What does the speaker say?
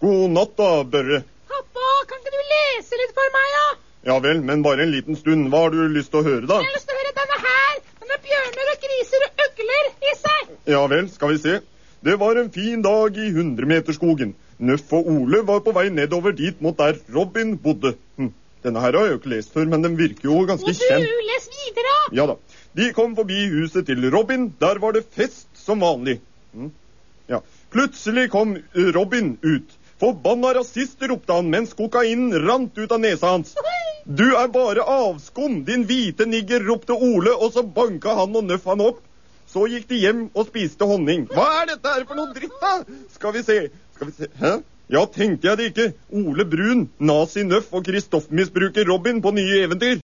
God natt da, Børre. Pappa, kan ikke du lese litt for meg, da? Ja vel, men bare en liten stund. Hva har du lyst til å høre, da? Jeg har lyst til å høre denne her. Den har bjørner og griser og øgler i seg. Ja vel, skal vi se. Det var en fin dag i hundremeterskogen. Nøff og Ole var på vei nedover dit mot der Robin bodde. Hm. Denne her har jeg jo ikke lest før, men den virker jo ganske Og Må du, les videre. Ja da. De kom forbi huset til Robin. Der var det fest som vanlig. Hm. Ja. Plutselig kom Robin ut. Forbanna rasist, ropte han mens kokainen rant ut av nesa hans. Du er bare avskum, din hvite nigger, ropte Ole, og så banka han og Nøff han opp. Så gikk de hjem og spiste honning. Hva er dette her for noe dritt, da? Skal vi se. Skal vi se. Hæ? Ja, tenkte jeg det ikke. Ole Brun, nazi-Nøff og Kristoff-misbruker Robin på nye eventyr.